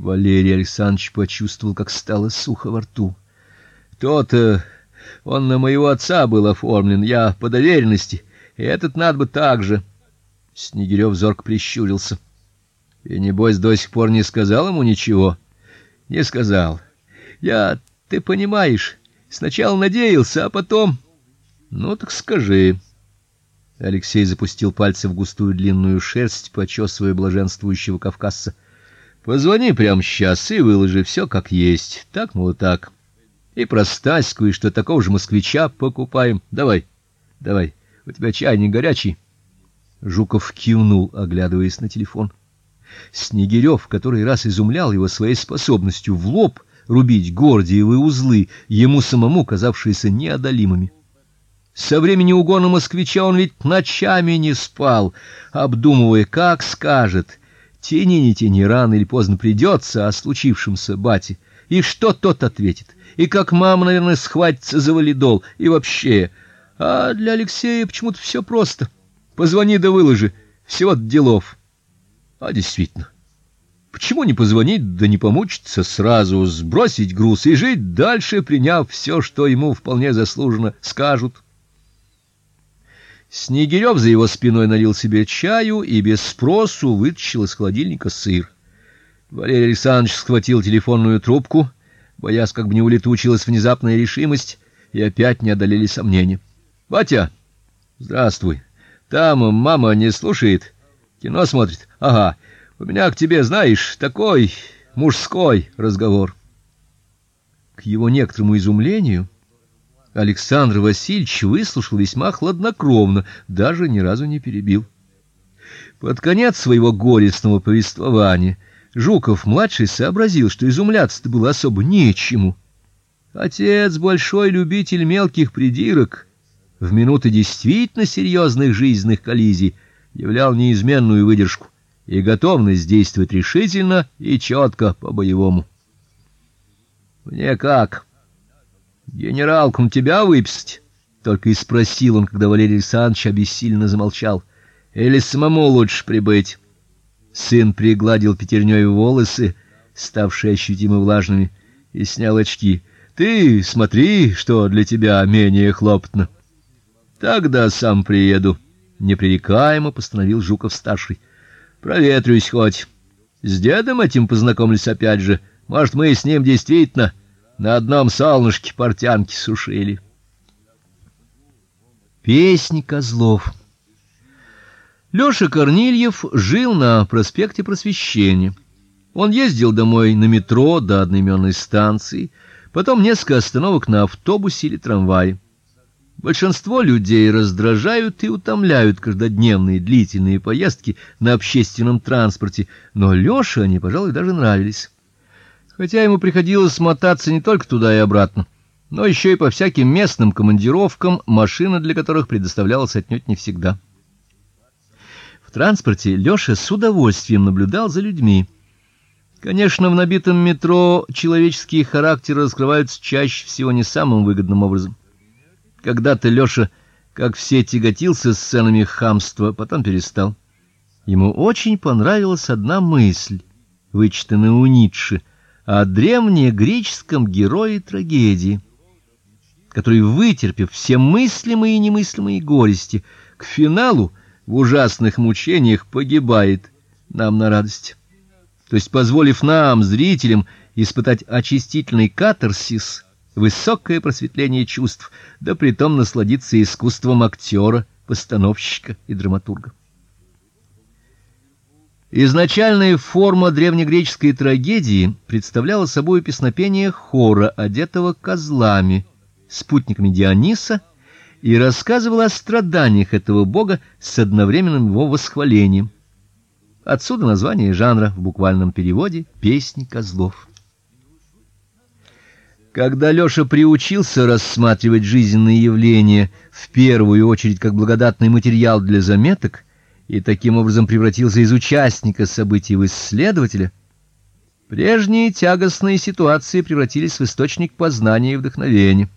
Валерий Александрович почувствовал, как стало сухо во рту. То-то он на моего отца был оформлен, я по доверенности, и этот надо бы так же. Снегирев зорко прищурился. И небось до сих пор не сказал ему ничего. Не сказал. Я, ты понимаешь, сначала надеялся, а потом Ну так скажи. Алексей запустил пальцы в густую длинную шерсть, почесывая блаженствующего кавказца. Позвони прямо сейчас и выложи все как есть. Так, мол, так. И про Стаську, и что такого же москвича покупаем. Давай. Давай. У тебя чай не горячий. Жуков кивнул, оглядываясь на телефон. Снегирев, который раз изумлял его своей способностью в лоб рубить гордиевые узлы, ему самому казавшиеся неодолимыми. Со времени угона москвича он ведь ночами не спал, обдумывая, как скажет: "Тяни, не тяни, рано или поздно придется о случившемся бате". И что тот ответит? И как мама, наверное, схватится за валидол, и вообще. А для Алексея почему-то все просто. Позвони да выложи, всего делов. А действительно, почему не позвонить да не помучиться сразу, сбросить груз и жить дальше, приняв все, что ему вполне заслуженно скажут? Снегирев за его спиной налил себе чаю и без спросу вытащил из холодильника сыр. Валерий Александрович схватил телефонную трубку, боясь, как бы не улетучилась внезапная решимость, и опять не одолели сомнения. Батя, здравствуй. Там мама не слушает, кино смотрит. Ага. У меня к тебе, знаешь, такой мужской разговор. К его некоторому изумлению Александр Васильевич выслушал весьма хладнокровно, даже ни разу не перебил. Под конец своего горестного повествования Жуков-младший сообразил, что изумляться-то было особо нечему. Отец большой любитель мелких придирок, в минуты действительно серьезных жизненных коллизий являл неизменную выдержку и готовность действовать решительно и четко по-боевому. Мне как Генералком тебя выписать? Только и спросил он, когда Валерий Александрович обессиленно замолчал. Или самому лучше прибыть? Сын пригладил пятерней волосы, ставшие ощутимо влажными, и снял очки. Ты смотри, что для тебя менее хлопотно. Тогда сам приеду, непререкаемо постановил Жуков старший. Проветрюсь хоть. С дедом этим познакомлюсь опять же. Может, мы с ним действительно на одном солнышке портянки сушили. Песни козлов. Лёша Корнильев жил на проспекте Просвещения. Он ездил домой на метро до одноименной станции, потом несколько остановок на автобусе или трамвае. Большинство людей раздражают и утомляют каждодневные длительные поездки на общественном транспорте, но Лёше они, пожалуй, даже нравились хотя ему приходилось мотаться не только туда и обратно, но еще и по всяким местным командировкам, машина для которых предоставлялась отнюдь не всегда. В транспорте Лёша с удовольствием наблюдал за людьми. Конечно, в набитом метро человеческие характеры раскрываются чаще всего не самым выгодным образом. Когда-то Лёша, как все, тяготился сценами хамства, потом перестал. Ему очень понравилась одна мысль, вычитанная у Ницше о древнегреческом герое трагедии, который, вытерпев все мыслимые и немыслимые горести, к финалу в ужасных мучениях погибает нам на радость. То есть позволив нам, зрителям, испытать очистительный катарсис, высокое просветление чувств, да притом насладиться искусством актера, постановщика и драматурга. Изначальная форма древнегреческой трагедии представляла собой песнопение хора, одетого козлами, спутниками Диониса, и рассказывала о страданиях этого бога с одновременным его восхвалением. Отсюда название жанра в буквальном переводе песни козлов. Когда Лёша приучился рассматривать жизненные явления в первую очередь как благодатный материал для заметок, и таким образом превратился из участника событий в исследователя, прежние тягостные ситуации превратились в источник познания и вдохновения.